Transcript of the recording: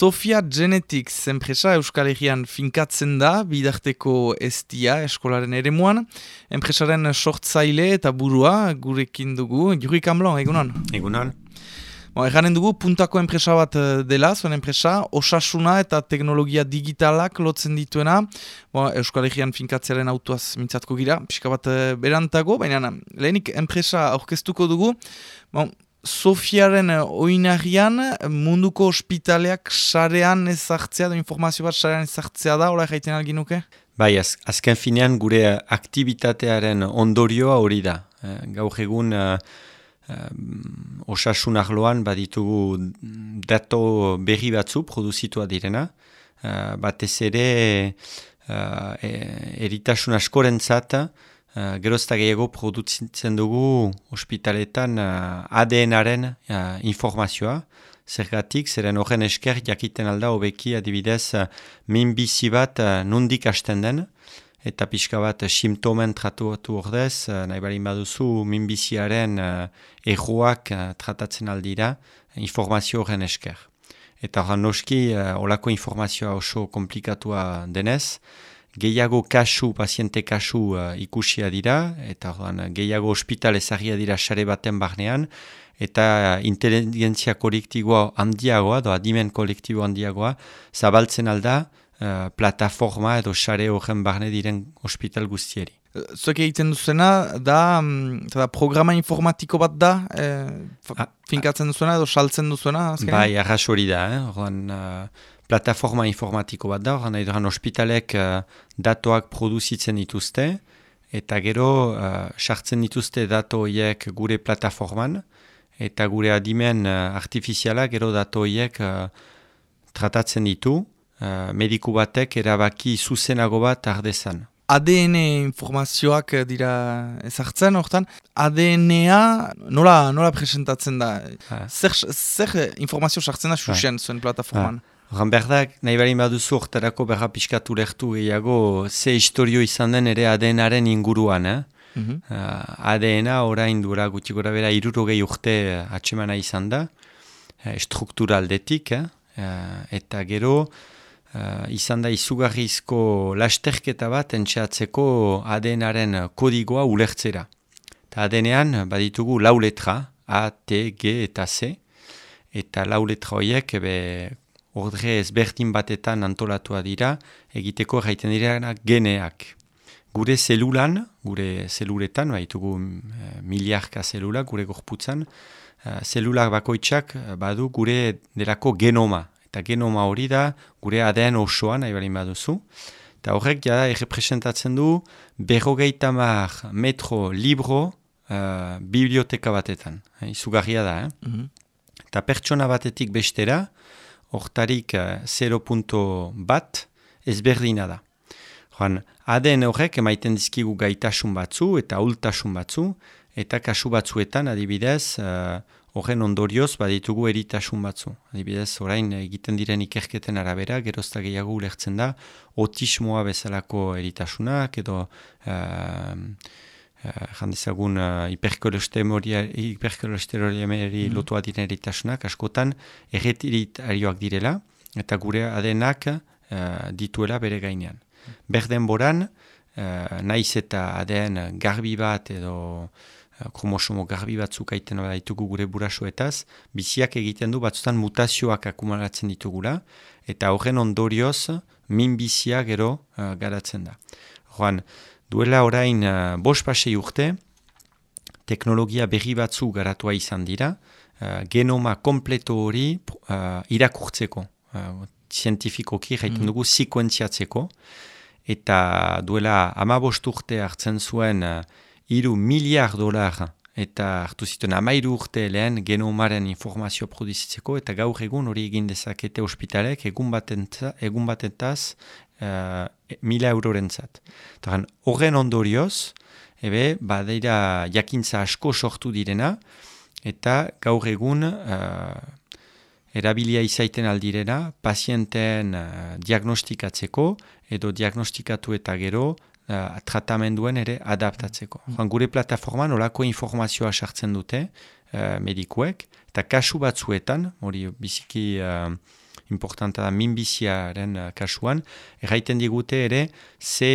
Sofia Genetics enpresa Euskal Herrian finkatzen da, bidarteko estia eskolaren ere muan. Enpresaren sortzaile eta burua gurekin dugu. Jurik Amlon, egunon? Egunon. Bon, Eganen dugu, puntako enpresa bat eh, dela, zuen enpresa, osasuna eta teknologia digitalak lotzen dituena. Bon, Euskal Herrian finkatzearen autuaz mintzatko gira, pixka bat eh, berantago, baina lehenik enpresa aurkeztuko dugu. Bon, Sofiaren oinarian munduko ospitaleak sarean ezartzea, da informazio bat sarean ezartzea da, hola jaiten algin nuke? Bai, az, azken finean gure aktivitatearen ondorioa hori da. Eh, gaur egun um, osasun arloan baditugu dato berri batzu produzitua direna, uh, batez ere uh, eritasun askorentzat uh, gerozta gehiago produzitzen dugu ospitaletan uh, ADN-aren uh, informazioa, Zergatik, zeren horren esker jakiten alda hobeki adibidez minbizi bat nundik hasten den, eta pixka bat simptomen tratuatu ordez, eh, nahi balin baduzu minbiziaren erroak tratatzen aldira informazio horren esker. Eta horren noski, olako informazioa oso komplikatua denez, gehiago kasu, paziente kasu uh, ikusia dira, eta horren gehiago ospital ezagia dira sare baten barnean, eta inteligentzia kolektiboa handiagoa, doa dimen kolektibo handiagoa, zabaltzen alda, Eh, plataforma edo sare horren barne diren ospital guztieri. Zuek egiten duzena, da, mm, da programa informatiko bat da, e, finkatzen duzuna edo saltzen duzuna? Azken? Bai, arras hori da, eh? uh, plataforma informatiko bat da, horren nahi ospitalek uh, datoak produzitzen dituzte, eta gero sartzen dituzte dato horiek gure plataforman, eta gure adimen uh, artifiziala gero dato horiek tratatzen ditu, uh, mediku batek erabaki zuzenago bat ardezan. ADN informazioak dira ezartzen, hortan, ADN-a nola, nola presentatzen da? Zer, zer informazio sartzen da susen zuen plataforman? Horan berdak, nahi bali baduzu hortarako berra piskatu lehtu gehiago, ze historio izan den ere ADN-aren inguruan, eh? Mm -hmm. uh, ADN-a orain dura gutxi gora bera irurogei urte atsemana izan da, uh, strukturaldetik, eh? uh, eta gero, Uh, izan da izugarrizko lasterketa bat entxeatzeko ADN-aren kodigoa ulertzera. Ta ADN-ean baditugu lau letra, A, T, G eta C, eta lau letra horiek ebe, ordre ezberdin batetan antolatua dira, egiteko erraiten dira geneak. Gure zelulan, gure zeluretan, baditugu e, miliarka zelula, gure gorputzan, uh, zelulak bakoitzak badu gure delako genoma, eta genoma hori da gure ADN osoan nahi balin baduzu. Eta horrek ja errepresentatzen du berrogeita mar metro libro uh, biblioteka batetan. Eh, izugarria da, eh? Mm Eta pertsona batetik bestera, hortarik uh, 0.1 bat ezberdina da. Joan, ADN horrek emaiten dizkigu gaitasun batzu eta ultasun batzu, eta kasu batzuetan adibidez, uh, horren ondorioz baditugu eritasun batzu. Adibidez, orain egiten diren ikerketen arabera, gerozta gehiago ulertzen da, otismoa bezalako eritasunak, edo uh, uh, jandezagun uh, hiperkolesterolemeri mm lotua diren eritasunak, askotan erretiritarioak direla, eta gure adenak uh, dituela bere gainean. Berden boran, uh, naiz eta aden garbi bat edo kromosomo garbi batzuk aiten ditugu gure burasoetaz, biziak egiten du batzutan mutazioak akumulatzen ditugula, eta horren ondorioz min bizia gero uh, garatzen da. Joan, duela orain uh, bos pasei urte, teknologia berri batzu garatua izan dira, uh, genoma kompleto hori uh, irakurtzeko, uh, zientifikoki jaiten mm. dugu sekuentziatzeko, eta duela ama urte hartzen zuen iru miliar dolar eta hartu zituen amairu urte lehen genomaren informazio produzitzeko eta gaur egun hori egin dezakete ospitalek egun, batentaz, egun batentaz uh, mila eurorentzat. Horren ondorioz, ebe, badeira jakintza asko sortu direna eta gaur egun uh, erabilia izaiten aldirena pazienteen uh, diagnostikatzeko edo diagnostikatu eta gero uh, tratamenduen ere adaptatzeko. Mm. gure plataforman olako informazioa sartzen dute uh, medikuek, eta kasu batzuetan, hori biziki uh, importanta da minbiziaren kasuan, erraiten digute ere, ze